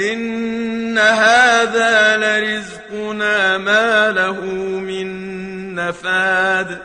إن هذا لرزقنا ما له من نفاد